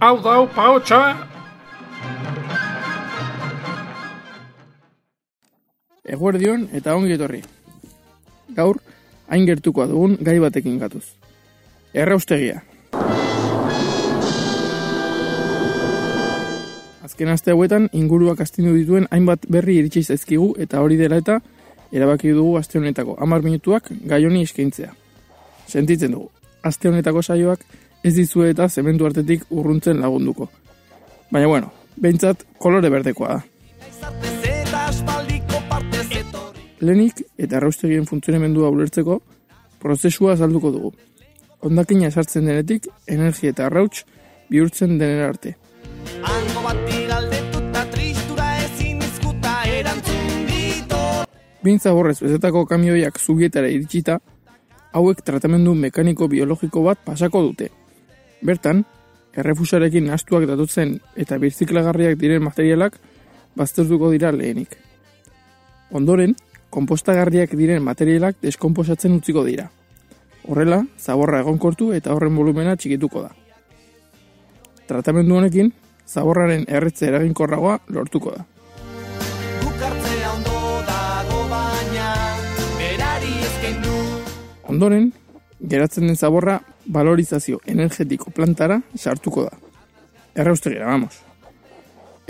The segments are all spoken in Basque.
Hau dau, paotxa! Eguerdion eta ongi etorri. Gaur, hain gertukoa dugun gai batekin gatuz. Erraustegia. Azken aste hauetan inguruak astindu dituen hainbat berri iritsi zaizkigu eta hori dela eta erabaki dugu aste honetako 10 minutuak gai honi eskaintzea. Sentitzen dugu. Aste honetako saioak ez dizue eta zementu artetik urruntzen lagunduko. Baina bueno, behintzat kolore berdekoa da. Lenik eta erraustegien funtzionamendua ulertzeko prozesua azalduko dugu. Ondakina esartzen denetik, energia eta arrauts bihurtzen denera arte. Hango bati galdetuta tristura ezin izkuta erantzun dito Bintza borrez bezetako kamioiak zubietara iritsita, hauek tratamendu mekaniko biologiko bat pasako dute. Bertan, errefusarekin nastuak datutzen eta birziklagarriak diren materialak baztertuko dira lehenik. Ondoren, konpostagarriak diren materialak deskomposatzen utziko dira. Horrela, zaborra egonkortu eta horren volumena txikituko da. Tratamendu honekin, zaborraren erretze eraginkorragoa lortuko da. Ondoren, geratzen den zaborra valorizazio energetiko plantara sartuko da. Erraustegira, vamos.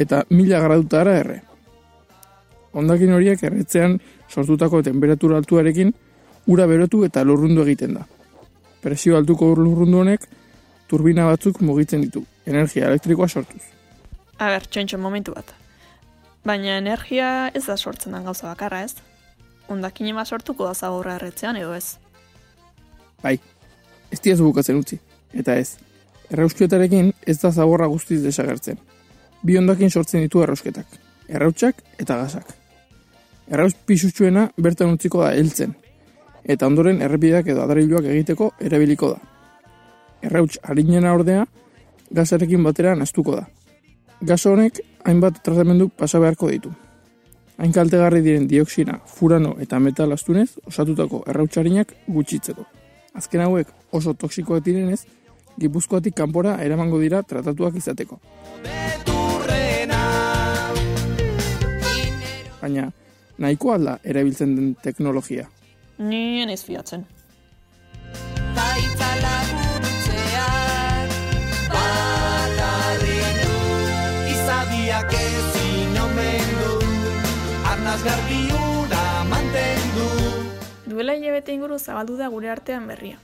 Eta mila gradutara erre. Ondakin horiek erretzean sortutako temperatura altuarekin ura berotu eta lurrundu egiten da. Presio altuko lurrundu honek turbina batzuk mugitzen ditu, energia elektrikoa sortuz. A ber, txontxo momentu bat. Baina energia ez da sortzen den gauza bakarra ez? Ondakine bat sortuko da zaborra erretzean edo ez? Bai, ez diazu bukatzen utzi. Eta ez, errausketarekin ez da zaborra guztiz desagertzen. Bi ondakin sortzen ditu errausketak, errautsak eta gazak. Erraus pisutsuena bertan utziko da heltzen, eta ondoren errepideak edo adariluak egiteko erabiliko da. Errauts harinena ordea, gazarekin batera nastuko da. Gas honek hainbat tratamendu pasa beharko ditu. Hain kaltegarri diren dioksina, furano eta metal astunez osatutako errautsarinak gutxitzeko. Azken hauek oso toksikoak direnez, Gipuzkoatik kanpora eramango dira tratatuak izateko. Baina, nahiko alda erabiltzen den teknologia. Nien ez fiatzen. Arnaz garbiura mantendu Duela hilabete inguru zabaldu da gure artean berria.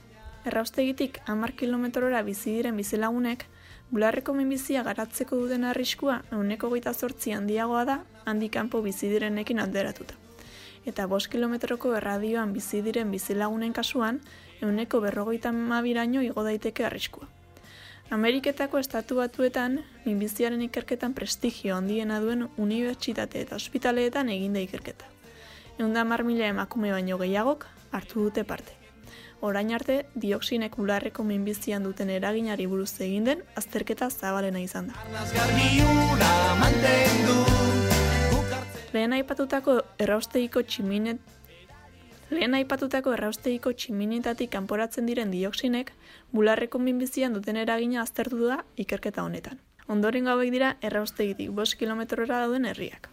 Erraustegitik 10 kilometrora bizi diren bizilagunek, bularreko minbizia garatzeko duten arriskua euneko goita zortzi handiagoa da handik kanpo bizi direnekin alderatuta. Eta bost kilometroko erradioan bizi diren bizilagunen kasuan, euneko berrogeita mabiraino igo daiteke arriskua. Ameriketako estatu batuetan, minbiziaren ikerketan prestigio handiena duen unibertsitate eta ospitaleetan eginda ikerketa. Eunda mar mila emakume baino gehiagok hartu dute parte. Orain arte, dioksinek bularreko minbizian duten eraginari buruz egin den azterketa zabalena izan da. Lehen aipatutako erraustegiko tximinet Lehen aipatutako erraustegiko tximinetatik kanporatzen diren dioksinek bularreko minbizian duten eragina aztertu da ikerketa honetan. Ondoren hauek dira erraustegitik 5 kilometrora dauden herriak.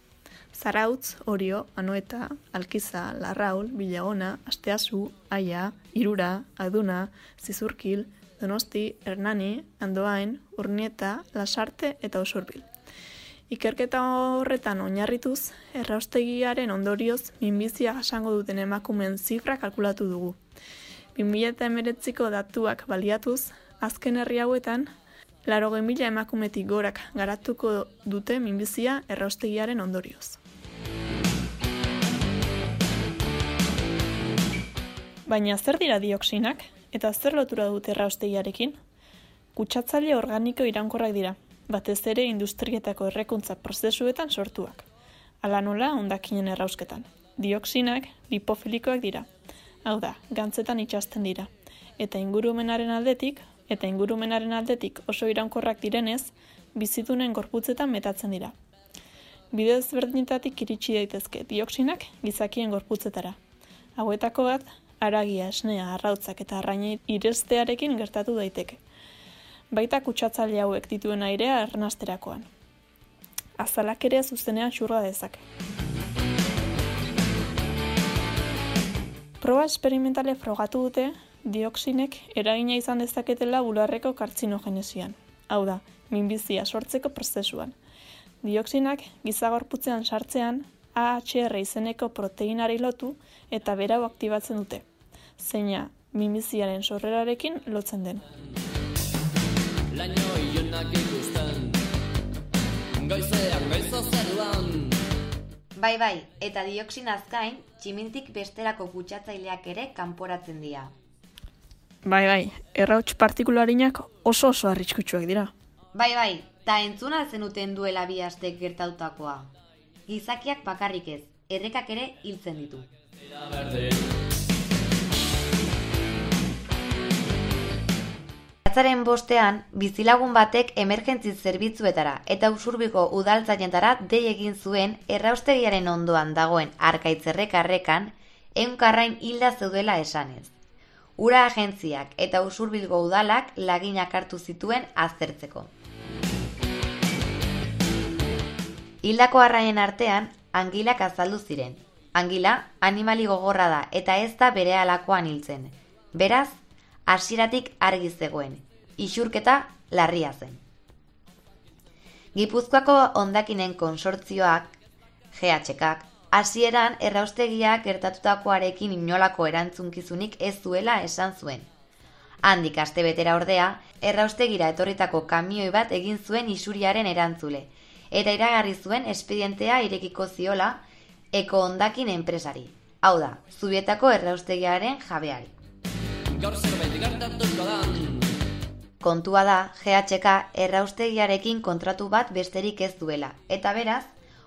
Zarautz, Orio, Anoeta, Alkiza, Larraul, Bilagona, Asteazu, Aia, Irura, Aduna, Zizurkil, Donosti, Hernani, Andoain, Urnieta, Lasarte eta Osorbil. Ikerketa horretan oinarrituz, erraustegiaren ondorioz minbizia jasango duten emakumeen zifra kalkulatu dugu. 2019ko datuak baliatuz, azken herri hauetan, laro mila emakumetik gorak garatuko dute minbizia erraustegiaren ondorioz. Baina zer dira dioksinak eta zer lotura dute erraustegiarekin? Kutsatzaile organiko iraunkorrak dira, batez ere industrietako errekuntza prozesuetan sortuak. Hala nola hondakinen errausketan. Dioksinak lipofilikoak dira. Hau da, gantzetan itxasten dira. Eta ingurumenaren aldetik, eta ingurumenaren aldetik oso iraunkorrak direnez, bizitunen gorputzetan metatzen dira. Bide ezberdinetatik iritsi daitezke dioksinak gizakien gorputzetara. Hauetako bat, aragia, esnea, arrautzak eta arraini irestearekin gertatu daiteke. Baita kutsatzaile hauek dituen airea ernasterakoan. Azalak ere zuzenean xurra dezake. Proba esperimentale frogatu dute dioksinek eragina izan dezaketela bularreko kartzinogenesian. Hau da, minbizia sortzeko prozesuan. Dioksinak gizagorputzean sartzean AHR izeneko proteinari lotu eta berau aktibatzen dute. Zeina minbiziaren sorrerarekin lotzen den. Goizean, goizo zeruan Bai, bai, eta dioksinaz gain, tximintik besterako kutsatzaileak ere kanporatzen dira. Bai, bai, errauts partikularinak oso oso arriskutsuak dira. Bai, bai, ta entzuna zenuten duela bi astek gertautakoa. Gizakiak bakarrik ez, errekak ere hiltzen ditu. Atzaren bostean, bizilagun batek emergentzi zerbitzuetara eta usurbiko udaltzainetara dei egin zuen erraustegiaren ondoan dagoen arkaitzerrek-arrekan eunkarrain hilda zeudela esanez. Ura agentziak eta usurbilgo udalak laginak hartu zituen aztertzeko. Hildako arraien artean, angilak azaldu ziren. Angila, animali gogorra da eta ez da bere alakoan hiltzen. Beraz, hasieratik argi zegoen. Isurketa larria zen. Gipuzkoako ondakinen konsortzioak, GHKak, hasieran erraustegiak gertatutakoarekin inolako erantzunkizunik ez zuela esan zuen. Handik astebetera ordea, erraustegira etorritako kamioi bat egin zuen isuriaren erantzule, eta iragarri zuen espedientea irekiko ziola eko ondakin enpresari. Hau da, zubietako erraustegiaren jabeari. Kontua da, GHK erraustegiarekin kontratu bat besterik ez duela, eta beraz,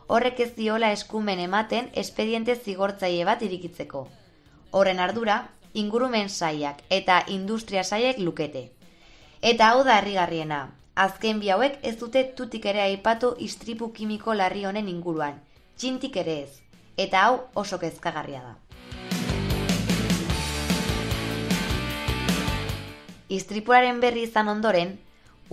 horrek ez diola eskumen ematen espediente zigortzaile bat irikitzeko. Horren ardura, ingurumen saiak eta industria saiek lukete. Eta hau da herrigarriena, azken bi hauek ez dute tutik ere aipatu istripu kimiko larri honen inguruan, txintik ere ez, eta hau oso kezkagarria da. Istripuaren berri izan ondoren,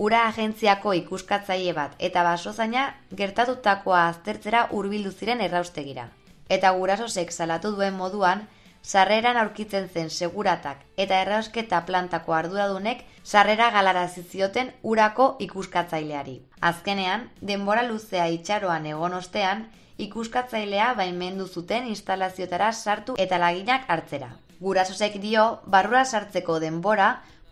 ura agentziako ikuskatzaile bat eta basozaina gertatutakoa aztertzera hurbildu ziren erraustegira. Eta gurasosek salatu duen moduan, sarreran aurkitzen zen seguratak eta errausketa plantako arduradunek sarrera galarazi zioten urako ikuskatzaileari. Azkenean, denbora luzea itxaroan egon ostean, ikuskatzailea baimendu zuten instalazioetara sartu eta laginak hartzera. Gurasosek dio, barrura sartzeko denbora,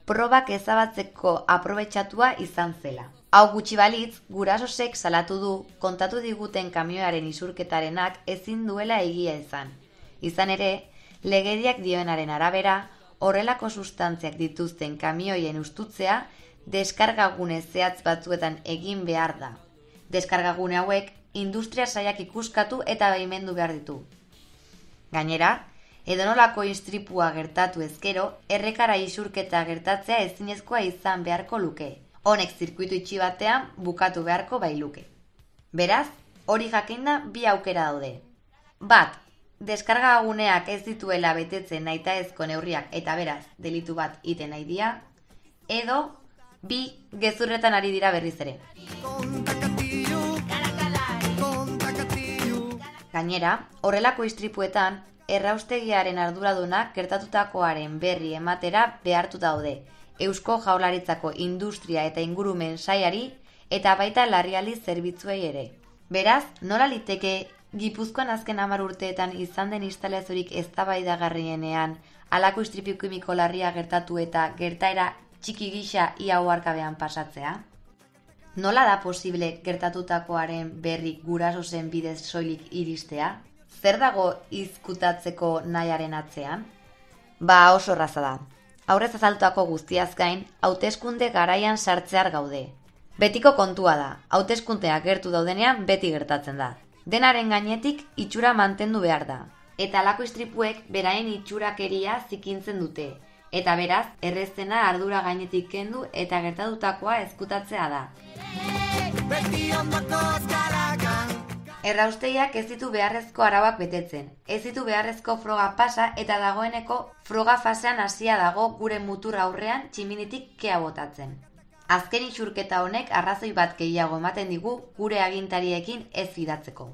probak ezabatzeko aprobetxatua izan zela. Hau gutxi balitz, gurasosek salatu du kontatu diguten kamioaren isurketarenak ezin duela egia izan. Izan ere, legediak dioenaren arabera, horrelako sustantziak dituzten kamioien ustutzea deskargagune zehatz batzuetan egin behar da. Deskargagune hauek industria saiak ikuskatu eta baimendu behar ditu. Gainera, edonolako istripua gertatu ezkero, errekara isurketa gertatzea ezinezkoa izan beharko luke. Honek zirkuitu itxi batean bukatu beharko bai luke. Beraz, hori jakinda bi aukera daude. Bat, deskarga aguneak ez dituela betetzen naita ezko neurriak eta beraz, delitu bat iten nahi dia, edo, bi, gezurretan ari dira berriz ere. Gainera, horrelako istripuetan, erraustegiaren arduradunak gertatutakoaren berri ematera behartu daude. Eusko jaularitzako industria eta ingurumen saiari eta baita larriali zerbitzuei ere. Beraz, nola liteke Gipuzkoan azken hamar urteetan izan den instalaziorik eztabaidagarrienean halako istripu kimiko larria gertatu eta gertaera txiki gisa ia oarkabean pasatzea? Nola da posible gertatutakoaren berri gurasozen bidez soilik iristea? Zer dago izkutatzeko nahiaren atzean? Ba oso raza da. Aurrez azaltuako guztiaz gain, hauteskunde garaian sartzear gaude. Betiko kontua da, hauteskundeak gertu daudenean beti gertatzen da. Denaren gainetik itxura mantendu behar da. Eta alako istripuek beraien itxurakeria zikintzen dute. Eta beraz, errezena ardura gainetik kendu eta gertatutakoa ezkutatzea da. Erraustegiak ez ditu beharrezko arauak betetzen. Ez ditu beharrezko froga pasa eta dagoeneko froga fasean hasia dago gure mutur aurrean tximinitik kea botatzen. Azken isurketa honek arrazoi bat gehiago ematen digu gure agintariekin ez fidatzeko.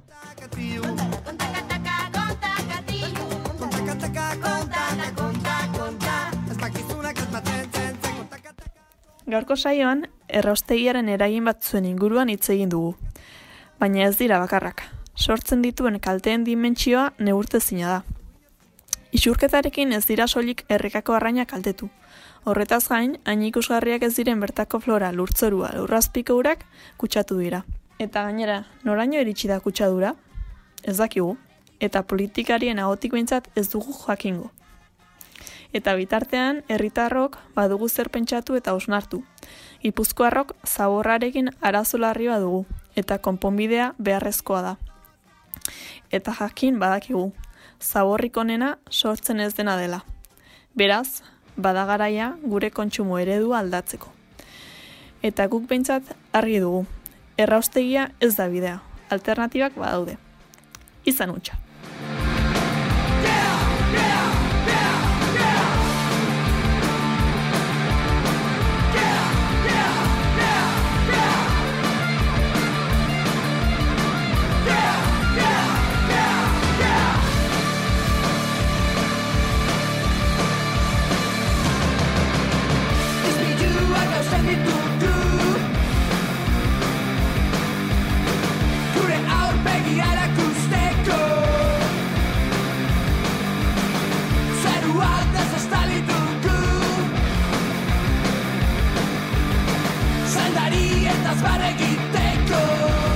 Gaurko saioan, erraustegiaren eragin batzuen inguruan hitz egin dugu. Baina ez dira bakarrak. Sortzen dituen kalteen dimentsioa neurtezina da. Isurketarekin ez dira soilik errekako arraina kaltetu. Horretaz gain, hain ikusgarriak ez diren bertako flora lurtzorua lurrazpiko urak kutsatu dira. Eta gainera, noraino iritsi da kutsadura? Ez dakigu. Eta politikarien ahotik behintzat ez dugu jakingo. Eta bitartean, herritarrok badugu zer pentsatu eta osnartu. Gipuzkoarrok zaborrarekin arazo larri badugu, eta konponbidea beharrezkoa da. Eta jakin badakigu, zaborrik onena sortzen ez dena dela. Beraz, badagaraia gure kontsumo eredua aldatzeko. Eta guk behintzat argi dugu, erraustegia ez da bidea, alternatibak badaude. Izan utxa. Eta zbar egiteko